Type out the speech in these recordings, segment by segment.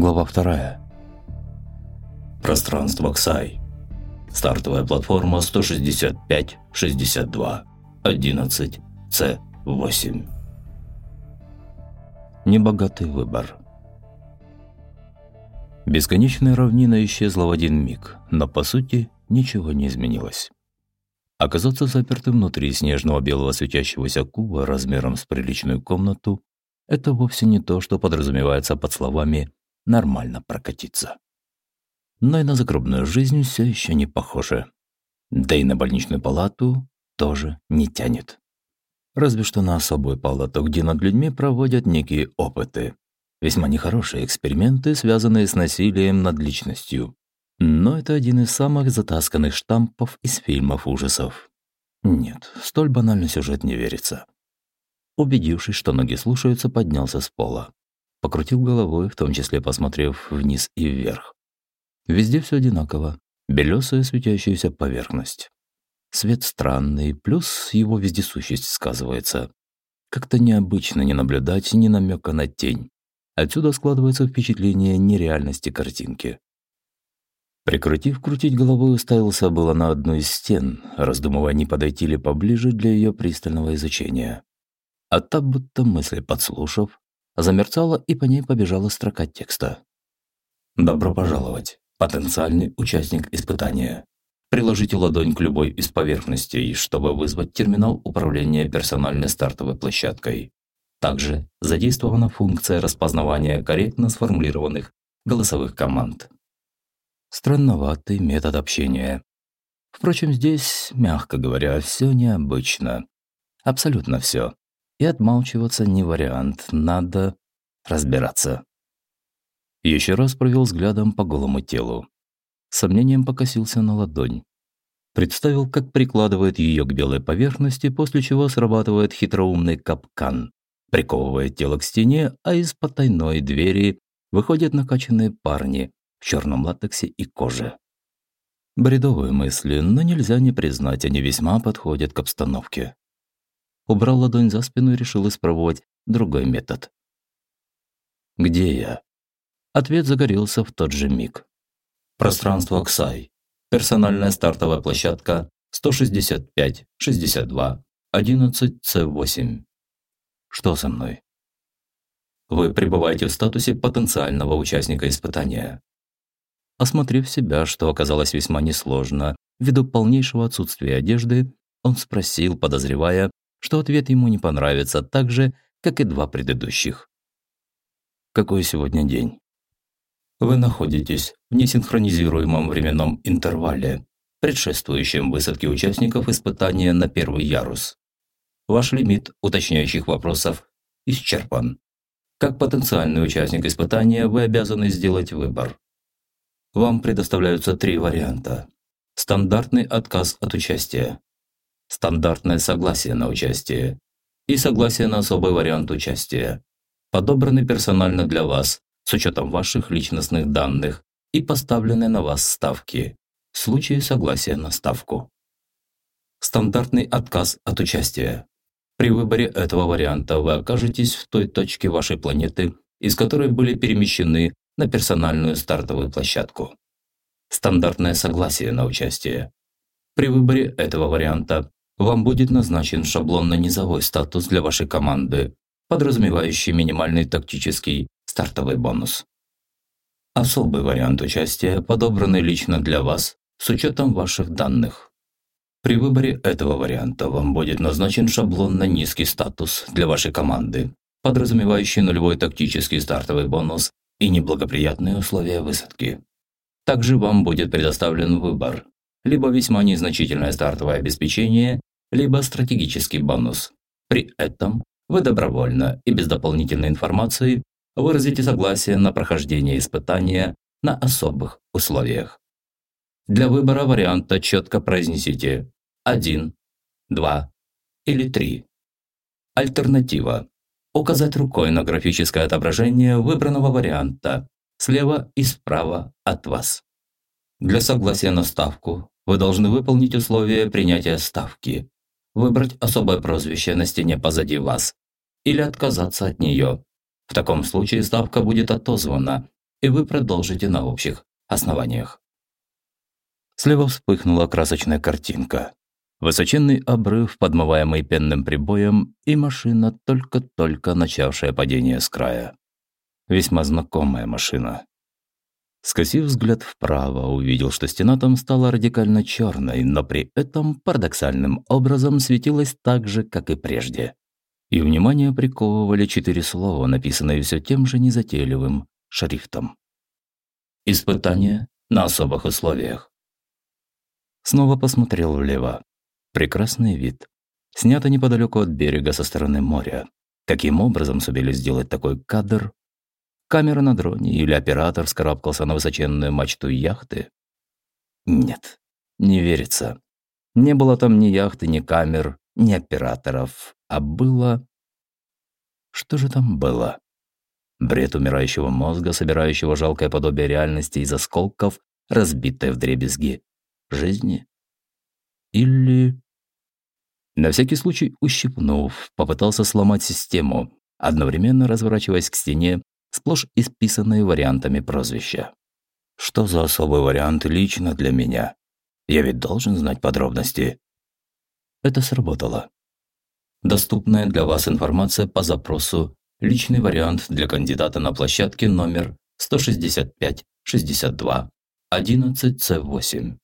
Глава вторая. Пространство Ксай. Стартовая платформа 165-62. 11 С8. Небогатый выбор. Бесконечная равнина исчезла в один миг, но по сути ничего не изменилось. Оказаться запертым внутри снежного белого светящегося куба размером с приличную комнату – это вовсе не то, что подразумевается под словами «нормально прокатиться». Но и на загробную жизнь все еще не похоже. Да и на больничную палату тоже не тянет. Разве что на особую палату, где над людьми проводят некие опыты. Весьма нехорошие эксперименты, связанные с насилием над личностью. Но это один из самых затасканных штампов из фильмов ужасов. Нет, столь банальный сюжет не верится. Убедившись, что ноги слушаются, поднялся с пола. Покрутил головой, в том числе посмотрев вниз и вверх. Везде все одинаково. Белесая светящаяся поверхность. Свет странный, плюс его вездесущесть сказывается. Как-то необычно не наблюдать ни намека на тень. Отсюда складывается впечатление нереальности картинки. Прекратив крутить головой, уставился было на одну из стен, раздумывая, не подойти ли поближе для ее пристального изучения. А та, будто мысли подслушав, замерцала и по ней побежала строка текста. «Добро пожаловать, потенциальный участник испытания. Приложите ладонь к любой из поверхностей, чтобы вызвать терминал управления персональной стартовой площадкой. Также задействована функция распознавания корректно сформулированных голосовых команд. Странноватый метод общения. Впрочем, здесь, мягко говоря, все необычно. Абсолютно все. И отмалчиваться не вариант, надо разбираться. Еще раз провел взглядом по голому телу. сомнением покосился на ладонь. Представил, как прикладывает ее к белой поверхности, после чего срабатывает хитроумный капкан, приковывает тело к стене, а из потайной двери выходят накачанные парни, в черном латексе и коже. Бредовые мысли, но нельзя не признать, они весьма подходят к обстановке. Убрал ладонь за спину и решил испробовать другой метод. «Где я?» Ответ загорелся в тот же миг. Пространство Ксай. Персональная стартовая площадка 165-62 11C8. Что со мной? Вы пребываете в статусе потенциального участника испытания. Осмотрев себя, что оказалось весьма несложно, ввиду полнейшего отсутствия одежды, он спросил, подозревая, что ответ ему не понравится так же, как и два предыдущих. «Какой сегодня день?» Вы находитесь в несинхронизируемом временном интервале, предшествующем высадке участников испытания на первый ярус. Ваш лимит уточняющих вопросов исчерпан. Как потенциальный участник испытания вы обязаны сделать выбор вам предоставляются три варианта. Стандартный отказ от участия, стандартное согласие на участие и согласие на особый вариант участия, подобранный персонально для вас с учетом ваших личностных данных и поставлены на вас ставки в случае согласия на ставку. Стандартный отказ от участия. При выборе этого варианта вы окажетесь в той точке вашей планеты, из которой были перемещены на персональную стартовую площадку. Стандартное согласие на участие. При выборе этого варианта вам будет назначен шаблонно-низовой статус для вашей команды, подразумевающий минимальный тактический стартовый бонус. Особый вариант участия, подобранный лично для вас с учетом ваших данных. При выборе этого варианта вам будет назначен шаблонно низкий статус для вашей команды, подразумевающий нулевой тактический стартовый бонус и неблагоприятные условия высадки. Также вам будет предоставлен выбор – либо весьма незначительное стартовое обеспечение, либо стратегический бонус. При этом вы добровольно и без дополнительной информации выразите согласие на прохождение испытания на особых условиях. Для выбора варианта четко произнесите 1, 2 или 3. Альтернатива указать рукой на графическое отображение выбранного варианта слева и справа от вас. Для согласия на ставку вы должны выполнить условия принятия ставки, выбрать особое прозвище на стене позади вас или отказаться от нее. В таком случае ставка будет отозвана, и вы продолжите на общих основаниях. Слева вспыхнула красочная картинка. Высоченный обрыв, подмываемый пенным прибоем, и машина, только-только начавшая падение с края. Весьма знакомая машина. Скосив взгляд вправо, увидел, что стена там стала радикально черной, но при этом парадоксальным образом светилась так же, как и прежде. И внимание приковывали четыре слова, написанные все тем же незатейливым шрифтом. Испытание на особых условиях. Снова посмотрел влево. Прекрасный вид. Снято неподалеку от берега со стороны моря. Каким образом сумели сделать такой кадр, Камера на дроне или оператор вскарабкался на высоченную мачту яхты? Нет, не верится. Не было там ни яхты, ни камер, ни операторов, а было... Что же там было? Бред умирающего мозга, собирающего жалкое подобие реальности из осколков, разбитой вдребезги. Жизни? Или... На всякий случай, ущипнув, попытался сломать систему, одновременно разворачиваясь к стене сплошь исписанные вариантами прозвища. Что за особый вариант лично для меня? Я ведь должен знать подробности. Это сработало. Доступная для вас информация по запросу «Личный вариант для кандидата на площадке номер 165-62 11C8».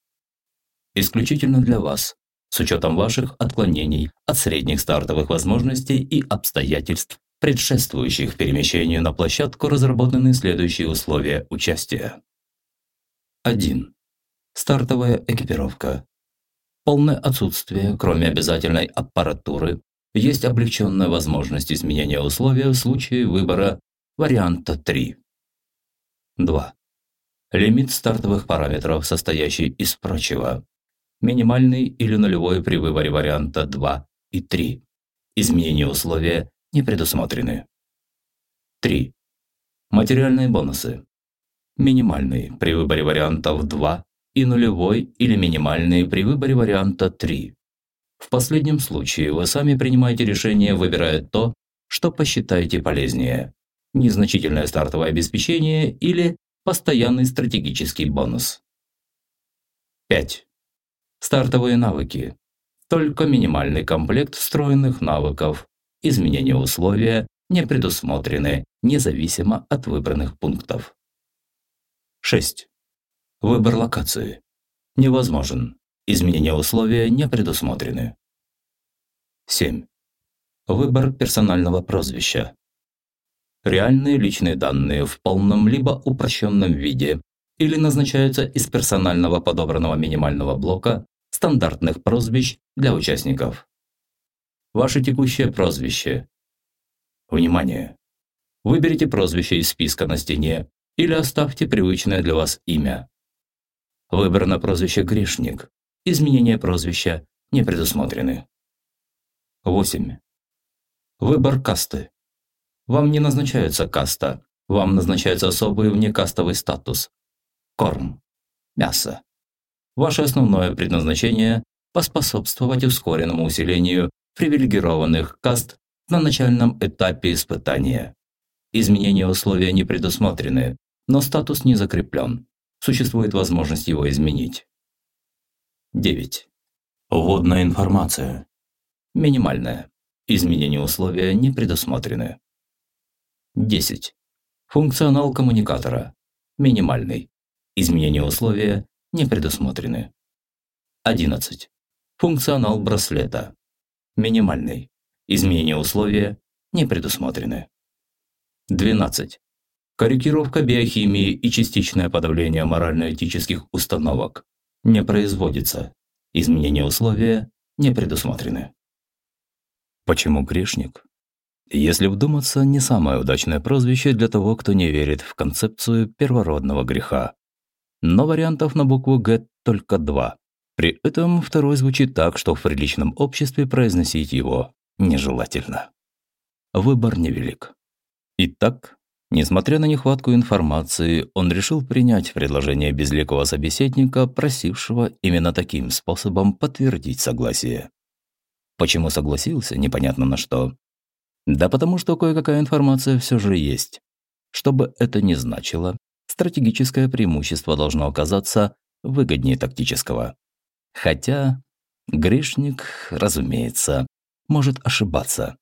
Исключительно для вас, с учетом ваших отклонений от средних стартовых возможностей и обстоятельств предшествующих перемещению на площадку разработаны следующие условия участия. 1. Стартовая экипировка. Полное отсутствие, кроме обязательной аппаратуры, есть облегченная возможность изменения условия в случае выбора варианта 3. 2. Лимит стартовых параметров, состоящий из прочего. Минимальный или нулевой при выборе варианта 2 и 3. Изменение условия не предусмотрены. 3. Материальные бонусы. Минимальный при выборе вариантов 2 и нулевой или минимальный при выборе варианта 3. В последнем случае вы сами принимаете решение, выбирая то, что посчитаете полезнее. Незначительное стартовое обеспечение или постоянный стратегический бонус. 5. Стартовые навыки. Только минимальный комплект встроенных навыков, изменения условия не предусмотрены, независимо от выбранных пунктов. 6. Выбор локации. Невозможен. Изменения условия не предусмотрены. 7. Выбор персонального прозвища. Реальные личные данные в полном либо упрощенном виде или назначаются из персонального подобранного минимального блока стандартных прозвищ для участников. Ваше текущее прозвище. Внимание! Выберите прозвище из списка на стене или оставьте привычное для вас имя. Выбрано прозвище «Грешник». Изменения прозвища не предусмотрены. 8. Выбор касты. Вам не назначается каста, вам назначается особый внекастовый статус. Корм. Мясо. Ваше основное предназначение – поспособствовать ускоренному усилению привилегированных каст на начальном этапе испытания. Изменения условия не предусмотрены, но статус не закреплен. Существует возможность его изменить. 9. Вводная информация. Минимальная. Изменения условия не предусмотрены. 10. Функционал коммуникатора. Минимальный. Изменения условия не предусмотрены. 11. Функционал браслета минимальный. Изменения условия не предусмотрены. 12. Корректировка биохимии и частичное подавление морально-этических установок не производится. Изменения условия не предусмотрены. Почему грешник? Если вдуматься, не самое удачное прозвище для того, кто не верит в концепцию первородного греха. Но вариантов на букву «Г» только два. При этом второй звучит так, что в приличном обществе произносить его нежелательно. Выбор невелик. Итак, несмотря на нехватку информации, он решил принять предложение безликого собеседника, просившего именно таким способом подтвердить согласие. Почему согласился, непонятно на что. Да потому что кое-какая информация все же есть. Что бы это ни значило, стратегическое преимущество должно оказаться выгоднее тактического. Хотя грешник, разумеется, может ошибаться.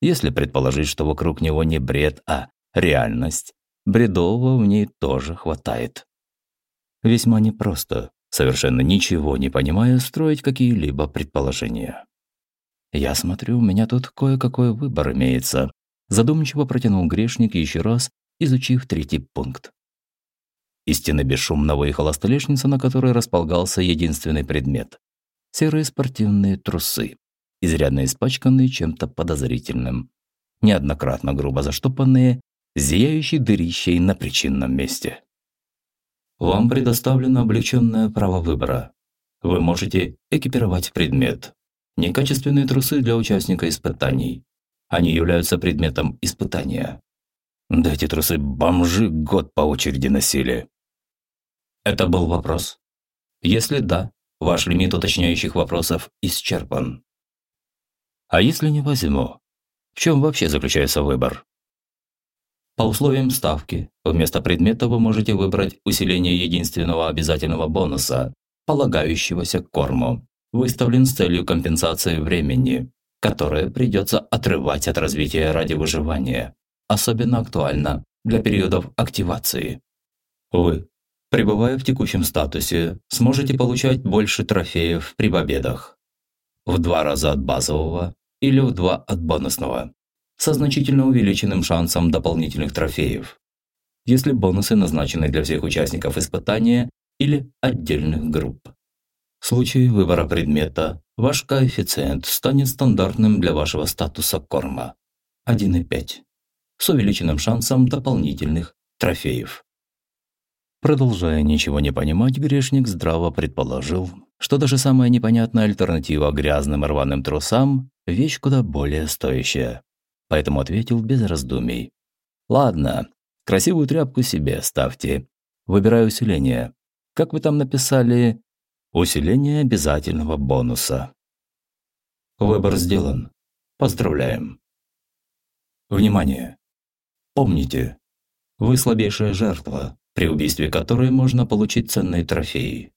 Если предположить, что вокруг него не бред, а реальность, бредового в ней тоже хватает. Весьма непросто, совершенно ничего не понимая, строить какие-либо предположения. «Я смотрю, у меня тут кое-какой выбор имеется», задумчиво протянул грешник еще раз, изучив третий пункт. Из стены бесшумно выехала столешница, на которой располагался единственный предмет – серые спортивные трусы, изрядно испачканные чем-то подозрительным, неоднократно грубо заштопанные, зияющие дырищей на причинном месте. Вам предоставлено облегченное право выбора. Вы можете экипировать предмет. Некачественные трусы для участника испытаний. Они являются предметом испытания. Да эти трусы бомжи год по очереди носили. Это был вопрос. Если да, ваш лимит уточняющих вопросов исчерпан. А если не возьму? В чем вообще заключается выбор? По условиям ставки, вместо предмета вы можете выбрать усиление единственного обязательного бонуса, полагающегося к корму, выставлен с целью компенсации времени, которое придется отрывать от развития ради выживания. Особенно актуально для периодов активации. Вы, пребывая в текущем статусе, сможете получать больше трофеев при победах. В два раза от базового или в два от бонусного со значительно увеличенным шансом дополнительных трофеев, если бонусы назначены для всех участников испытания или отдельных групп. В случае выбора предмета ваш коэффициент станет стандартным для вашего статуса корма 1,5 с увеличенным шансом дополнительных трофеев. Продолжая ничего не понимать, грешник здраво предположил, что даже самая непонятная альтернатива грязным рваным трусам – вещь куда более стоящая поэтому ответил без раздумий. «Ладно, красивую тряпку себе ставьте. Выбираю усиление. Как вы там написали? Усиление обязательного бонуса». Выбор сделан. Поздравляем. Внимание! Помните, вы слабейшая жертва, при убийстве которой можно получить ценные трофеи.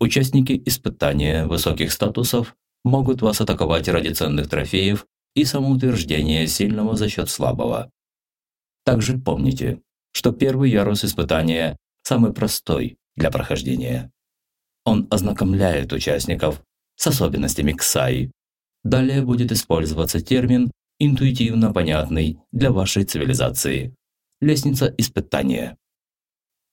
Участники испытания высоких статусов могут вас атаковать ради ценных трофеев и самоутверждение сильного за счет слабого. Также помните, что первый ярус испытания самый простой для прохождения. Он ознакомляет участников с особенностями КСАИ. Далее будет использоваться термин, интуитивно понятный для вашей цивилизации – лестница испытания.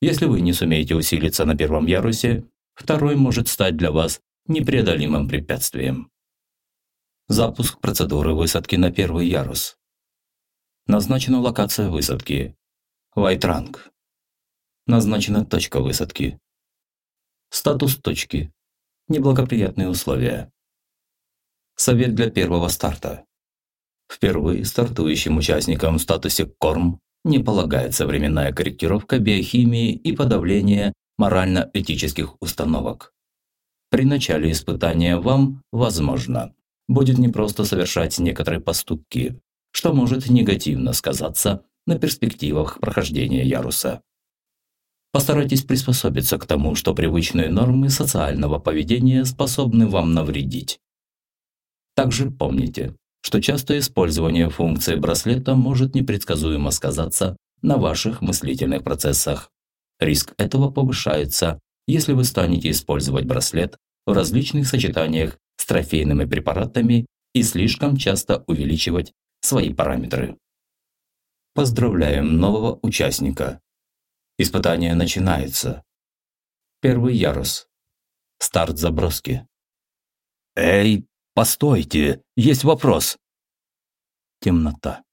Если вы не сумеете усилиться на первом ярусе, второй может стать для вас непреодолимым препятствием. Запуск процедуры высадки на первый ярус. Назначена локация высадки. Вайтранг. Назначена точка высадки. Статус точки. Неблагоприятные условия. Совет для первого старта. Впервые стартующим участникам в статусе КОРМ не полагается временная корректировка биохимии и подавление морально-этических установок. При начале испытания вам, возможно, будет не просто совершать некоторые поступки, что может негативно сказаться на перспективах прохождения яруса. Постарайтесь приспособиться к тому, что привычные нормы социального поведения способны вам навредить. Также помните, что частое использование функции браслета может непредсказуемо сказаться на ваших мыслительных процессах. Риск этого повышается, если вы станете использовать браслет в различных сочетаниях с трофейными препаратами и слишком часто увеличивать свои параметры. Поздравляем нового участника. Испытание начинается. Первый ярус. Старт заброски. «Эй, постойте, есть вопрос!» Темнота.